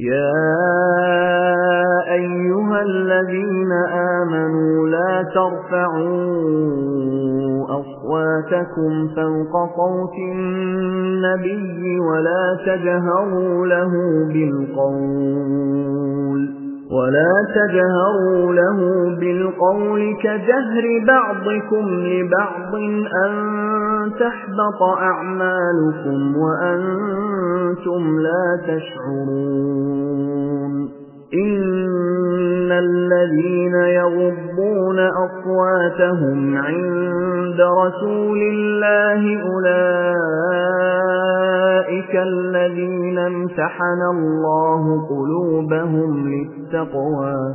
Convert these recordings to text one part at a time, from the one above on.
يا أيها الذين آمنوا لا ترفعوا أصواتكم فوق صوت النبي ولا تجهروا له بالقول ولا تجهروا له بالقول كجهر بعضكم لبعض أن تحبط أعمالكم وأنتم لا تشعرون. إن الذين يغضون أصواتهم عند رسول الله أولئك الذين امتحن الله قلوبهم للتقوى.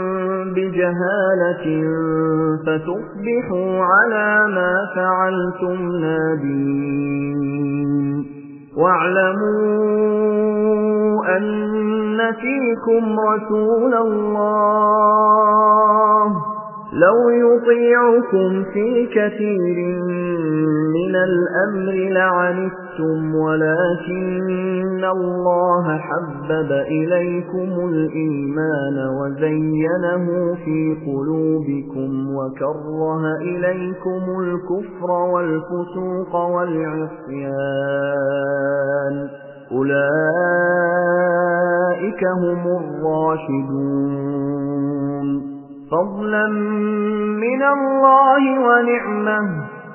بجهالة فتصبحوا على ما فعلتم نادين واعلموا أن فيكم رسول الله. لو يطيعكم في كثير من الأمر لعنتم ولكن الله حبب إليكم الإيمان وزينه في قلوبكم وكره إليكم الكفر والفسوق والعصيان أولئك هم الراشدون فضلا من الله ونعمه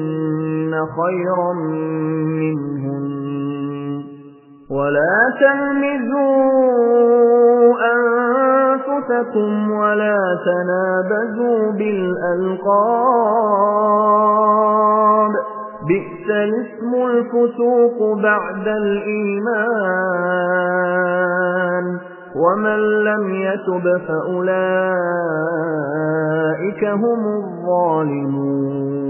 يكن خيرا منهم ولا تلمزوا أنفسكم ولا تنابزوا بالألقاب بئس الاسم الفسوق بعد الإيمان ومن لم يتب فأولئك أولئك هم الظالمون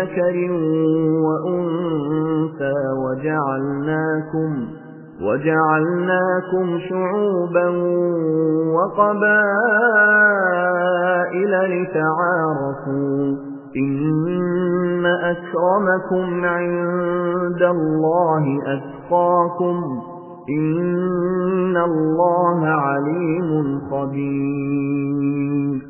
ذكر وأنثى وجعلناكم وجعلناكم شعوبا وقبائل لتعارفوا إن أكرمكم عند الله أتقاكم إن الله عليم خبير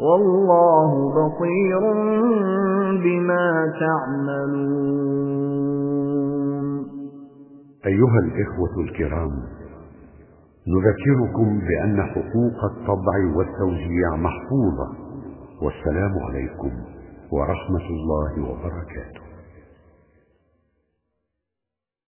والله بصير بما تعملون. أيها الإخوة الكرام نذكركم بأن حقوق الطبع والتوزيع محفوظة والسلام عليكم ورحمة الله وبركاته.